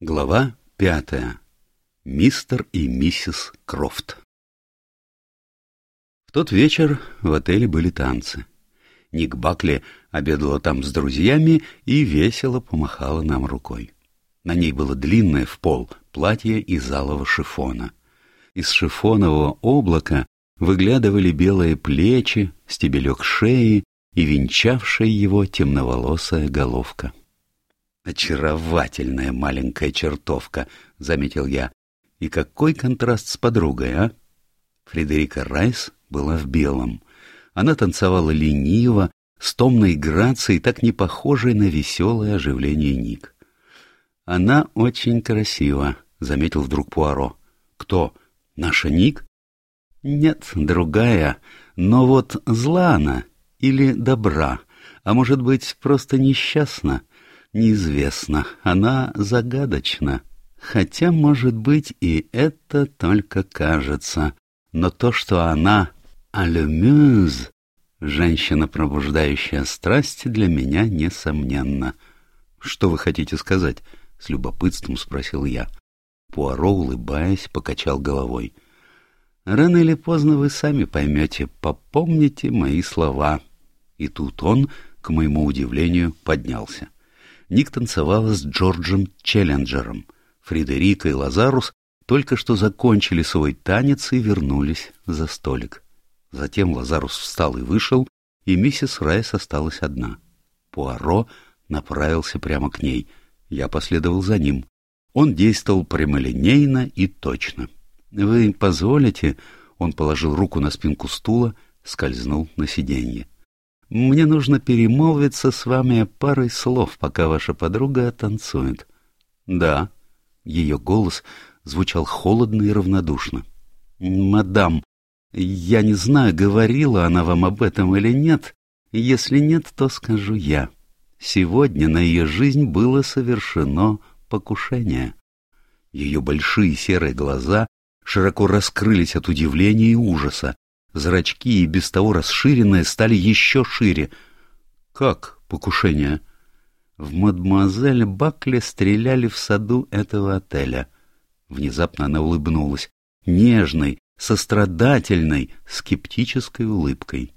Глава пятая. Мистер и миссис Крофт. В тот вечер в отеле были танцы. Ник Бакли обедала там с друзьями и весело помахала нам рукой. На ней было длинное в пол платье из алого шифона. Из шифонового облака выглядывали белые плечи, стебелек шеи и венчавшая его темноволосая головка. «Очаровательная маленькая чертовка», — заметил я. «И какой контраст с подругой, а?» Фредерика Райс была в белом. Она танцевала лениво, с томной грацией, так не похожей на веселое оживление Ник. «Она очень красива», — заметил вдруг Пуаро. «Кто? Наша Ник?» «Нет, другая. Но вот зла она или добра, а может быть, просто несчастна?» Неизвестно, она загадочна. Хотя, может быть, и это только кажется. Но то, что она алюмюз, женщина, пробуждающая страсть, для меня несомненно. — Что вы хотите сказать? — с любопытством спросил я. Пуаро, улыбаясь, покачал головой. — Рано или поздно вы сами поймете, попомните мои слова. И тут он, к моему удивлению, поднялся. Ник танцевала с Джорджем Челленджером. Фредерика и Лазарус только что закончили свой танец и вернулись за столик. Затем Лазарус встал и вышел, и миссис Райс осталась одна. Пуаро направился прямо к ней. Я последовал за ним. Он действовал прямолинейно и точно. «Вы позволите?» Он положил руку на спинку стула, скользнул на сиденье. Мне нужно перемолвиться с вами парой слов, пока ваша подруга танцует. Да. Ее голос звучал холодно и равнодушно. Мадам, я не знаю, говорила она вам об этом или нет. Если нет, то скажу я. Сегодня на ее жизнь было совершено покушение. Ее большие серые глаза широко раскрылись от удивления и ужаса. Зрачки, и без того расширенные, стали еще шире. Как покушение? В мадемуазель Бакли стреляли в саду этого отеля. Внезапно она улыбнулась. Нежной, сострадательной, скептической улыбкой.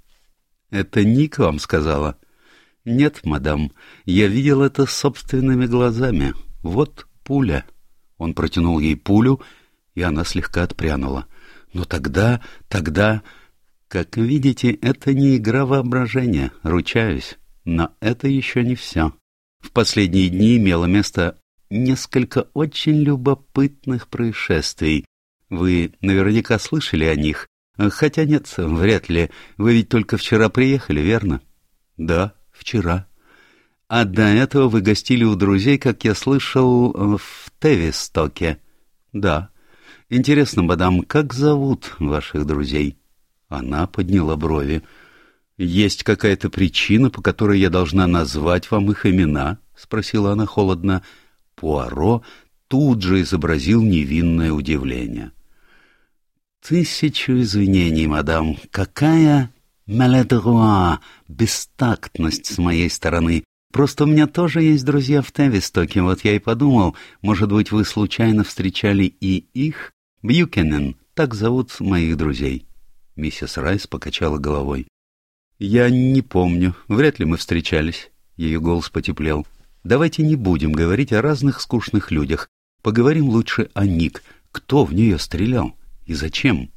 «Это Ник вам сказала?» «Нет, мадам, я видел это собственными глазами. Вот пуля». Он протянул ей пулю, и она слегка отпрянула. «Но тогда, тогда...» Как видите, это не игра воображения, ручаюсь. Но это еще не все. В последние дни имело место несколько очень любопытных происшествий. Вы наверняка слышали о них. Хотя нет, вряд ли. Вы ведь только вчера приехали, верно? Да, вчера. А до этого вы гостили у друзей, как я слышал, в Тевистоке. Да. Интересно, мадам, как зовут ваших друзей? Она подняла брови. «Есть какая-то причина, по которой я должна назвать вам их имена?» — спросила она холодно. Пуаро тут же изобразил невинное удивление. «Тысячу извинений, мадам. Какая маледруа, бестактность с моей стороны. Просто у меня тоже есть друзья в Тевистоке, вот я и подумал, может быть, вы случайно встречали и их? Бьюкенен, так зовут моих друзей». Миссис Райс покачала головой. «Я не помню. Вряд ли мы встречались». Ее голос потеплел. «Давайте не будем говорить о разных скучных людях. Поговорим лучше о Ник. Кто в нее стрелял? И зачем?»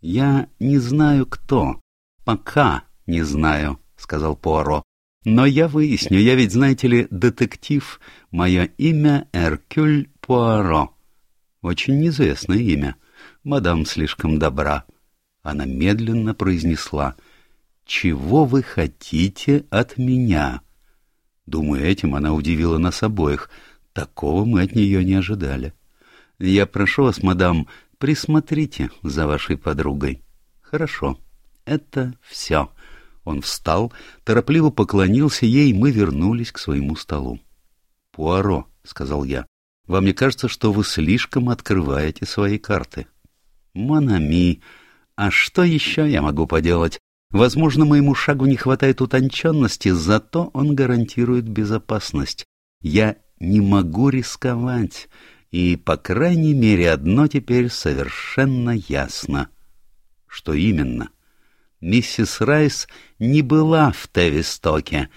«Я не знаю, кто. Пока не знаю», — сказал Пуаро. «Но я выясню. Я ведь, знаете ли, детектив. Мое имя Эркюль Пуаро. Очень известное имя. Мадам слишком добра». Она медленно произнесла «Чего вы хотите от меня?» Думаю, этим она удивила нас обоих. Такого мы от нее не ожидали. «Я прошу вас, мадам, присмотрите за вашей подругой». «Хорошо. Это все». Он встал, торопливо поклонился ей, и мы вернулись к своему столу. «Пуаро», — сказал я, — «вам не кажется, что вы слишком открываете свои карты?» «Монами», а что еще я могу поделать? Возможно, моему шагу не хватает утонченности, зато он гарантирует безопасность. Я не могу рисковать, и, по крайней мере, одно теперь совершенно ясно. Что именно? Миссис Райс не была в Тевистоке.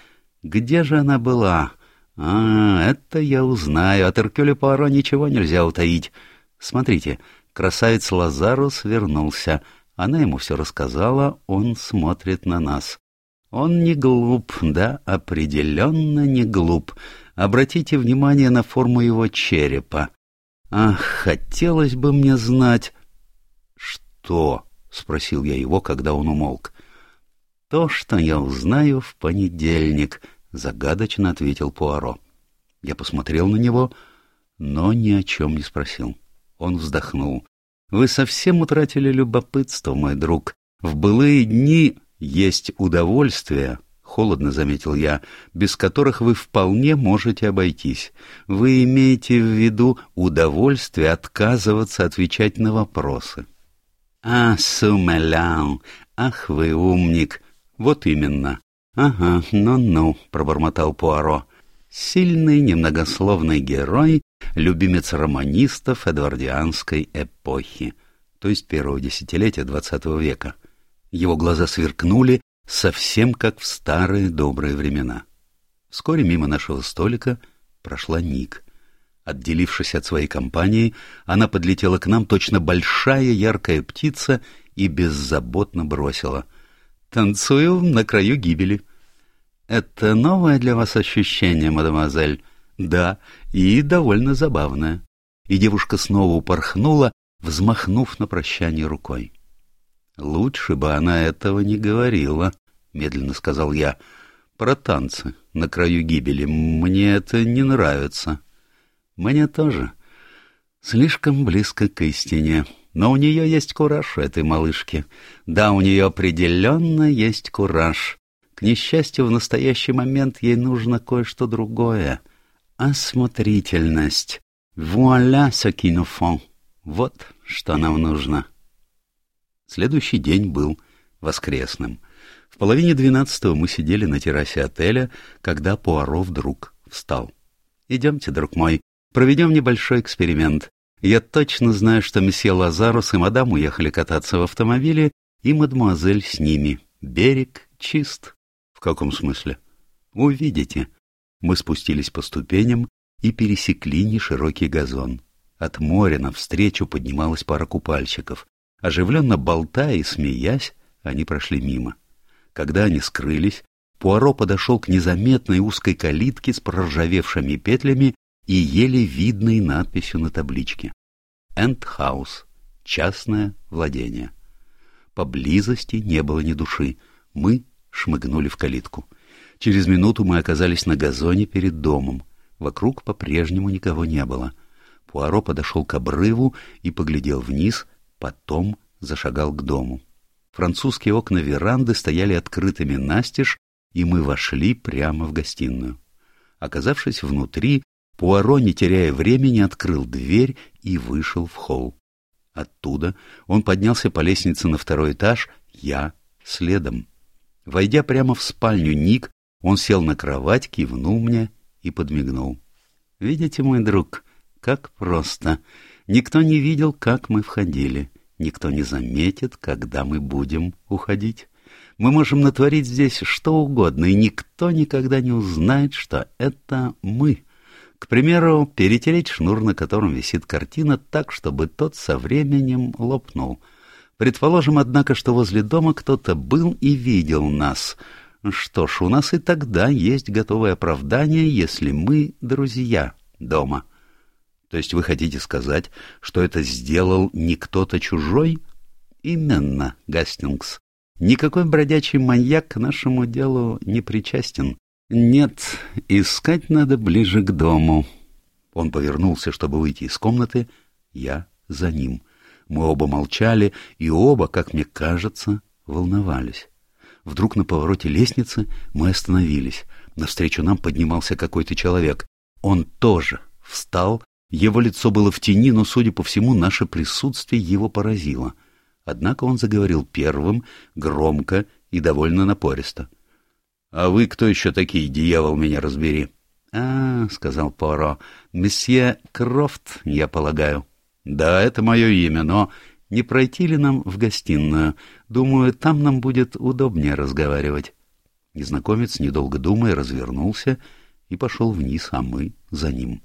Где же она была? А, это я узнаю. От Эркюля Пуаро ничего нельзя утаить. Смотрите, красавец Лазарус вернулся. Она ему все рассказала, он смотрит на нас. Он не глуп, да, определенно не глуп. Обратите внимание на форму его черепа. Ах, хотелось бы мне знать... Что? — спросил я его, когда он умолк. То, что я узнаю в понедельник, — загадочно ответил Пуаро. Я посмотрел на него, но ни о чем не спросил. Он вздохнул. — Вы совсем утратили любопытство, мой друг. В былые дни есть удовольствия, холодно заметил я, без которых вы вполне можете обойтись. Вы имеете в виду удовольствие отказываться отвечать на вопросы. А, сумелян, ах вы умник. Вот именно. Ага, ну-ну, пробормотал Пуаро. Сильный, немногословный герой, любимец романистов эдвардианской эпохи, то есть первого десятилетия двадцатого века. Его глаза сверкнули, совсем как в старые добрые времена. Вскоре мимо нашего столика прошла Ник. Отделившись от своей компании, она подлетела к нам точно большая яркая птица и беззаботно бросила. «Танцую на краю гибели». «Это новое для вас ощущение, мадемуазель?» «Да, и довольно забавное». И девушка снова упорхнула, взмахнув на прощание рукой. «Лучше бы она этого не говорила», — медленно сказал я. «Про танцы на краю гибели. Мне это не нравится». «Мне тоже. Слишком близко к истине. Но у нее есть кураж, этой малышки. Да, у нее определенно есть кураж. К несчастью, в настоящий момент ей нужно кое-что другое. Осмотрительность. Вуаля, qui Вот что нам нужно». Следующий день был воскресным. В половине двенадцатого мы сидели на террасе отеля, когда Пуаро вдруг встал. «Идемте, друг мой, проведем небольшой эксперимент. Я точно знаю, что месье Лазарус и мадам уехали кататься в автомобиле, и мадемуазель с ними. Берег чист». «В каком смысле?» «Увидите». Мы спустились по ступеням и пересекли неширокий газон. От моря навстречу поднималась пара купальщиков. Оживленно болтая и смеясь, они прошли мимо. Когда они скрылись, Пуаро подошел к незаметной узкой калитке с проржавевшими петлями и еле видной надписью на табличке. «Эндхаус. Частное владение». Поблизости не было ни души. Мы шмыгнули в калитку. Через минуту мы оказались на газоне перед домом. Вокруг по-прежнему никого не было. Пуаро подошел к обрыву и поглядел вниз, Потом зашагал к дому. Французские окна веранды стояли открытыми настежь, и мы вошли прямо в гостиную. Оказавшись внутри, Пуаро, не теряя времени, открыл дверь и вышел в холл. Оттуда он поднялся по лестнице на второй этаж, я следом. Войдя прямо в спальню Ник, он сел на кровать, кивнул мне и подмигнул. «Видите, мой друг, как просто. Никто не видел, как мы входили. Никто не заметит, когда мы будем уходить. Мы можем натворить здесь что угодно, и никто никогда не узнает, что это мы. К примеру, перетереть шнур, на котором висит картина, так, чтобы тот со временем лопнул. Предположим, однако, что возле дома кто-то был и видел нас. Что ж, у нас и тогда есть готовое оправдание, если мы друзья дома. — то есть вы хотите сказать, что это сделал не кто-то чужой? Именно, Гастингс. Никакой бродячий маньяк к нашему делу не причастен. Нет, искать надо ближе к дому. Он повернулся, чтобы выйти из комнаты. Я за ним. Мы оба молчали, и оба, как мне кажется, волновались. Вдруг на повороте лестницы мы остановились. Навстречу нам поднимался какой-то человек. Он тоже встал его лицо было в тени, но, судя по всему, наше присутствие его поразило. Однако он заговорил первым, громко и довольно напористо. — А вы кто еще такие, дьявол, меня разбери? — А, — сказал Поро, — месье Крофт, я полагаю. — Да, это мое имя, но не пройти ли нам в гостиную? Думаю, там нам будет удобнее разговаривать. Незнакомец, недолго думая, развернулся и пошел вниз, а мы за ним.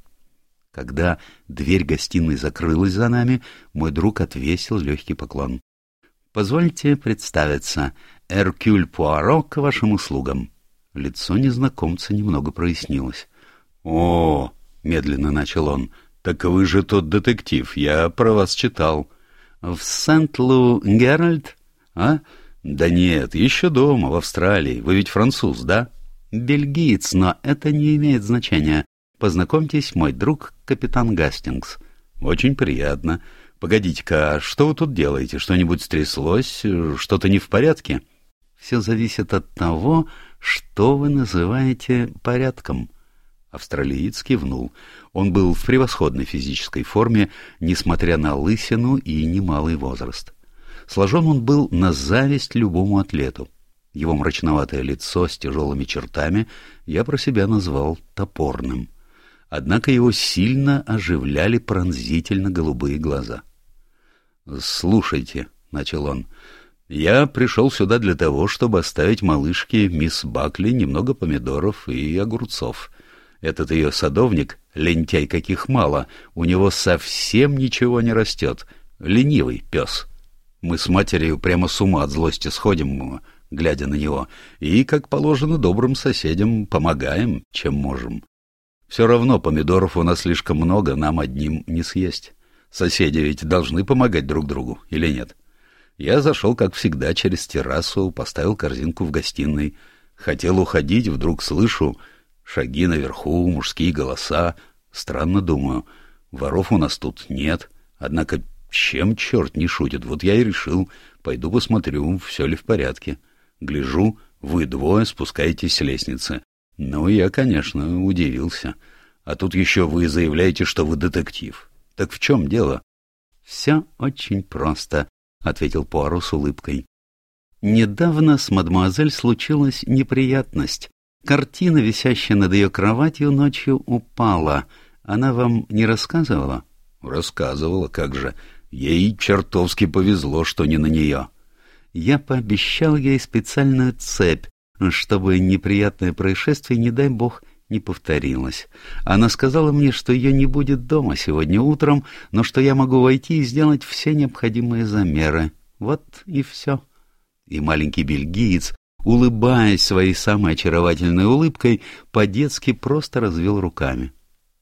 Когда дверь гостиной закрылась за нами, мой друг отвесил легкий поклон. — Позвольте представиться. Эркюль Пуаро к вашим услугам. Лицо незнакомца немного прояснилось. — О, — медленно начал он, — так вы же тот детектив, я про вас читал. — В Сент-Лу Геральд? А? Да нет, еще дома, в Австралии. Вы ведь француз, да? Бельгиец, но это не имеет значения. Познакомьтесь, мой друг, капитан Гастингс. Очень приятно. Погодите-ка, а что вы тут делаете? Что-нибудь стряслось? Что-то не в порядке? Все зависит от того, что вы называете порядком. Австралиец кивнул. Он был в превосходной физической форме, несмотря на лысину и немалый возраст. Сложен он был на зависть любому атлету. Его мрачноватое лицо с тяжелыми чертами я про себя назвал топорным. Однако его сильно оживляли пронзительно голубые глаза. «Слушайте», — начал он, — «я пришел сюда для того, чтобы оставить малышке мисс Бакли немного помидоров и огурцов». Этот ее садовник, лентяй каких мало, у него совсем ничего не растет. Ленивый пес. Мы с матерью прямо с ума от злости сходим, глядя на него, и, как положено добрым соседям, помогаем, чем можем. Все равно помидоров у нас слишком много, нам одним не съесть. Соседи ведь должны помогать друг другу, или нет? Я зашел, как всегда, через террасу, поставил корзинку в гостиной. Хотел уходить, вдруг слышу шаги наверху, мужские голоса. Странно думаю, воров у нас тут нет, однако чем черт не шутит? Вот я и решил, пойду посмотрю, все ли в порядке. Гляжу, вы двое спускаетесь с лестницы. Ну, я, конечно, удивился. А тут еще вы заявляете, что вы детектив. Так в чем дело? — Все очень просто, — ответил Пуаро с улыбкой. Недавно с мадемуазель случилась неприятность. Картина, висящая над ее кроватью, ночью упала. Она вам не рассказывала? — Рассказывала, как же. Ей чертовски повезло, что не на нее. Я пообещал ей специальную цепь, чтобы неприятное происшествие, не дай бог, не повторилось. Она сказала мне, что ее не будет дома сегодня утром, но что я могу войти и сделать все необходимые замеры. Вот и все. И маленький бельгиец, улыбаясь своей самой очаровательной улыбкой, по-детски просто развел руками.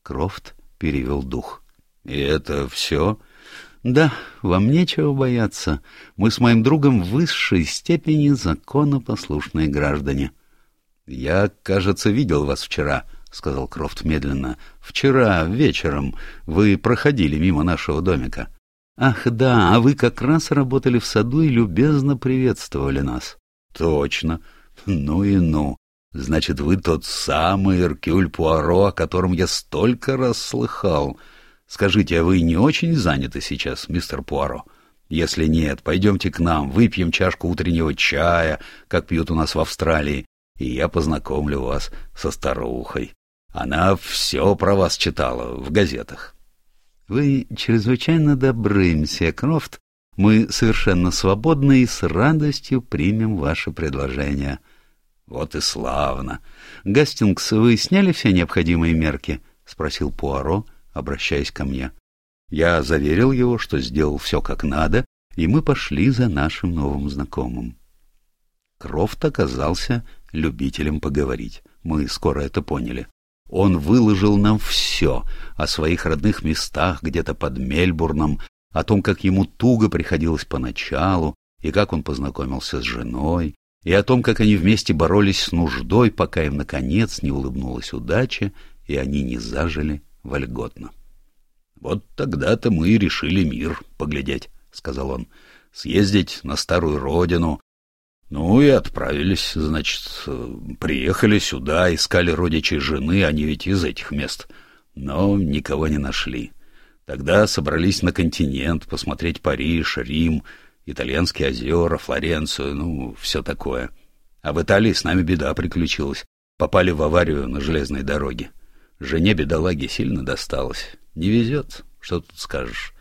Крофт перевел дух. — И это все? — да, вам нечего бояться. Мы с моим другом в высшей степени законопослушные граждане. — Я, кажется, видел вас вчера, — сказал Крофт медленно. — Вчера вечером вы проходили мимо нашего домика. — Ах, да, а вы как раз работали в саду и любезно приветствовали нас. — Точно. Ну и ну. Значит, вы тот самый Эркюль Пуаро, о котором я столько раз слыхал. — Скажите, а вы не очень заняты сейчас, мистер Пуаро? Если нет, пойдемте к нам, выпьем чашку утреннего чая, как пьют у нас в Австралии, и я познакомлю вас со старухой. Она все про вас читала в газетах. — Вы чрезвычайно добры, мсье Крофт. Мы совершенно свободны и с радостью примем ваше предложение. — Вот и славно. — Гастингс, вы сняли все необходимые мерки? — спросил Пуаро, обращаясь ко мне. Я заверил его, что сделал все как надо, и мы пошли за нашим новым знакомым. Крофт оказался любителем поговорить. Мы скоро это поняли. Он выложил нам все о своих родных местах где-то под Мельбурном, о том, как ему туго приходилось поначалу, и как он познакомился с женой, и о том, как они вместе боролись с нуждой, пока им, наконец, не улыбнулась удача, и они не зажили вольготно. — Вот тогда-то мы и решили мир поглядеть, — сказал он, — съездить на старую родину. Ну и отправились, значит, приехали сюда, искали родичей жены, они ведь из этих мест, но никого не нашли. Тогда собрались на континент посмотреть Париж, Рим, итальянские озера, Флоренцию, ну, все такое. А в Италии с нами беда приключилась. Попали в аварию на железной дороге. Жене бедолаги сильно досталось. Не везет, что тут скажешь.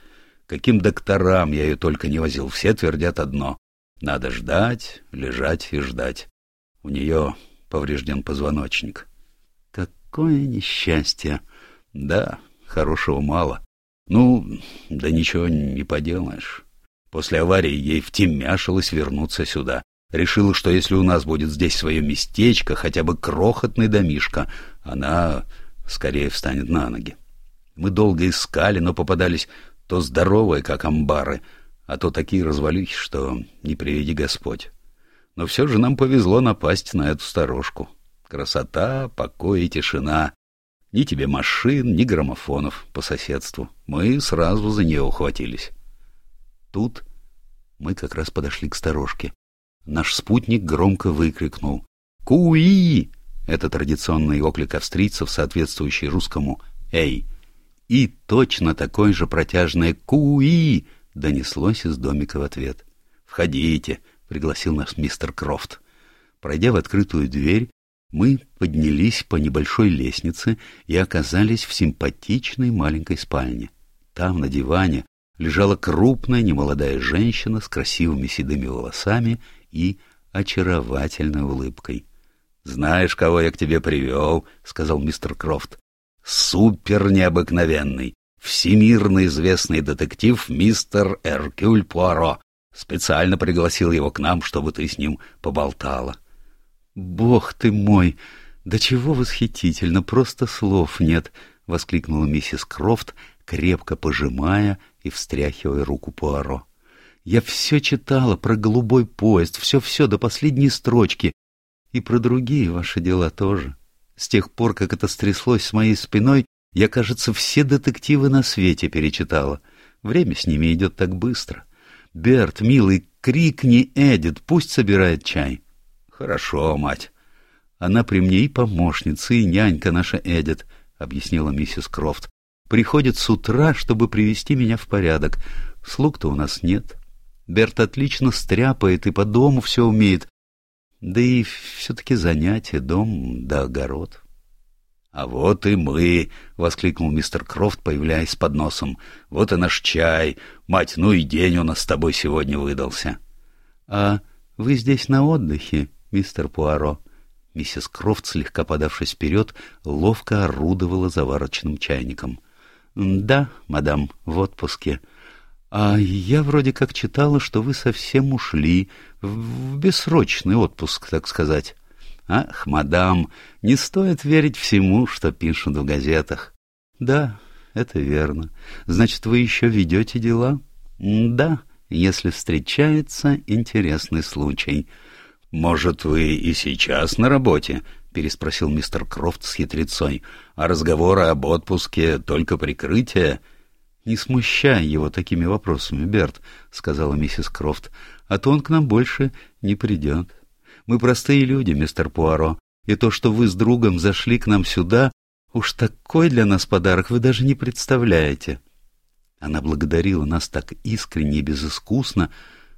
Каким докторам я ее только не возил, все твердят одно. Надо ждать, лежать и ждать. У нее поврежден позвоночник. Какое несчастье! Да, хорошего мало. Ну, да ничего не поделаешь. После аварии ей втемяшилось вернуться сюда. Решила, что если у нас будет здесь свое местечко, хотя бы крохотный домишко, она скорее встанет на ноги. Мы долго искали, но попадались то здоровые, как амбары, а то такие развалюхи, что не приведи Господь. Но все же нам повезло напасть на эту сторожку. Красота, покой и тишина. Ни тебе машин, ни граммофонов по соседству. Мы сразу за нее ухватились. Тут мы как раз подошли к сторожке. Наш спутник громко выкрикнул «Куи!» Это традиционный оклик австрийцев, соответствующий русскому «Эй!» И точно такой же протяжное «Куи!» донеслось из домика в ответ. «Входите!» — пригласил нас мистер Крофт. Пройдя в открытую дверь, мы поднялись по небольшой лестнице и оказались в симпатичной маленькой спальне. Там, на диване, лежала крупная немолодая женщина с красивыми седыми волосами и очаровательной улыбкой. «Знаешь, кого я к тебе привел?» — сказал мистер Крофт. «Супер необыкновенный, всемирно известный детектив мистер Эркюль Пуаро. Специально пригласил его к нам, чтобы ты с ним поболтала». «Бог ты мой! Да чего восхитительно! Просто слов нет!» — воскликнула миссис Крофт, крепко пожимая и встряхивая руку Пуаро. «Я все читала про голубой поезд, все-все до последней строчки, и про другие ваши дела тоже. С тех пор, как это стряслось с моей спиной, я, кажется, все детективы на свете перечитала. Время с ними идет так быстро. Берт, милый, крикни Эдит, пусть собирает чай. Хорошо, мать. Она при мне и помощница, и нянька наша Эдит, объяснила миссис Крофт. Приходит с утра, чтобы привести меня в порядок. Слуг-то у нас нет. Берт отлично стряпает и по дому все умеет, да и все-таки занятие, дом да огород. — А вот и мы! — воскликнул мистер Крофт, появляясь под носом. — Вот и наш чай! Мать, ну и день у нас с тобой сегодня выдался. — А вы здесь на отдыхе, мистер Пуаро? Миссис Крофт, слегка подавшись вперед, ловко орудовала заварочным чайником. — Да, мадам, в отпуске. — а я вроде как читала, что вы совсем ушли, в бессрочный отпуск, так сказать. Ах, мадам, не стоит верить всему, что пишут в газетах. Да, это верно. Значит, вы еще ведете дела? Да, если встречается интересный случай. Может, вы и сейчас на работе? — переспросил мистер Крофт с хитрецой. — А разговоры об отпуске — только прикрытие? — «Не смущай его такими вопросами, Берт», — сказала миссис Крофт, — «а то он к нам больше не придет. Мы простые люди, мистер Пуаро, и то, что вы с другом зашли к нам сюда, уж такой для нас подарок вы даже не представляете». Она благодарила нас так искренне и безыскусно,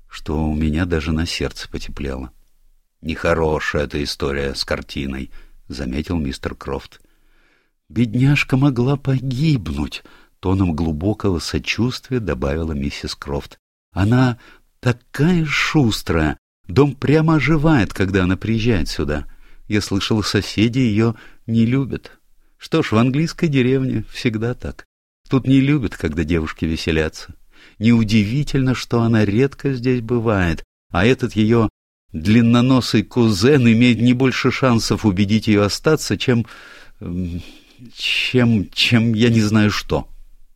что у меня даже на сердце потеплело. «Нехорошая эта история с картиной», — заметил мистер Крофт. «Бедняжка могла погибнуть», тоном глубокого сочувствия добавила миссис Крофт. Она такая шустрая. Дом прямо оживает, когда она приезжает сюда. Я слышала, соседи ее не любят. Что ж, в английской деревне всегда так. Тут не любят, когда девушки веселятся. Неудивительно, что она редко здесь бывает, а этот ее длинноносый кузен имеет не больше шансов убедить ее остаться, чем... чем... чем я не знаю что.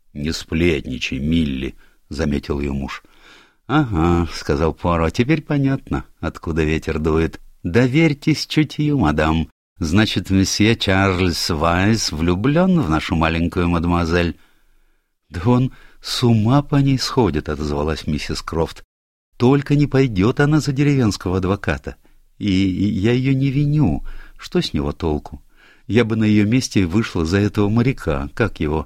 — Не сплетничай, Милли, — заметил ее муж. — Ага, — сказал Пуаро, — теперь понятно, откуда ветер дует. Доверьтесь чутью, мадам. Значит, месье Чарльз Вайс влюблен в нашу маленькую мадемуазель? — Да он с ума по ней сходит, — отозвалась миссис Крофт. — Только не пойдет она за деревенского адвоката. И я ее не виню. Что с него толку? Я бы на ее месте вышла за этого моряка, как его...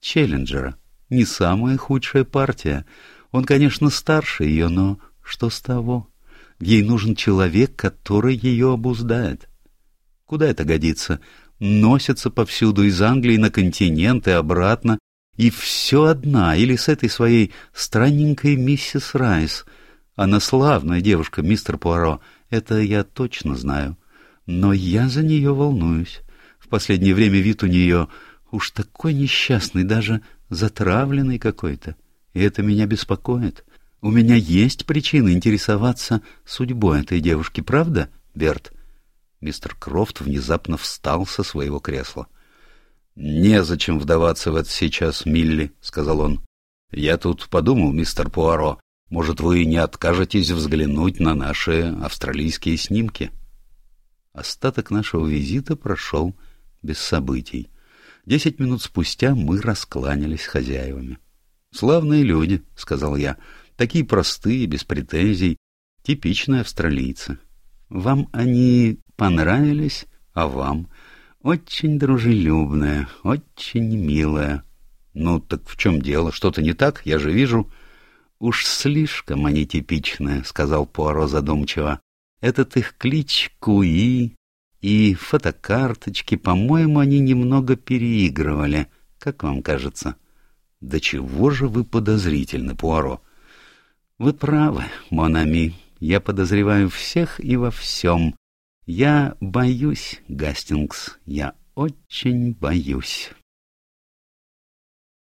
Челленджера. Не самая худшая партия. Он, конечно, старше ее, но что с того? Ей нужен человек, который ее обуздает. Куда это годится? носятся повсюду из Англии на континент и обратно, и все одна, или с этой своей странненькой миссис Райс. Она славная девушка, мистер Пуаро, это я точно знаю. Но я за нее волнуюсь. В последнее время вид у нее уж такой несчастный, даже затравленный какой-то. И это меня беспокоит. У меня есть причины интересоваться судьбой этой девушки, правда, Берт? Мистер Крофт внезапно встал со своего кресла. «Незачем вдаваться в это сейчас, Милли», — сказал он. «Я тут подумал, мистер Пуаро, может, вы не откажетесь взглянуть на наши австралийские снимки?» Остаток нашего визита прошел без событий. Десять минут спустя мы раскланялись с хозяевами. «Славные люди», — сказал я, — «такие простые, без претензий, типичные австралийцы. Вам они понравились, а вам...» Очень дружелюбная, очень милая. Ну, так в чем дело? Что-то не так? Я же вижу. Уж слишком они типичные, сказал Пуаро задумчиво. Этот их клич Куи и фотокарточки, по-моему, они немного переигрывали. Как вам кажется? Да чего же вы подозрительны, Пуаро? Вы правы, Монами. Я подозреваю всех и во всем. Я боюсь, Гастингс, я очень боюсь.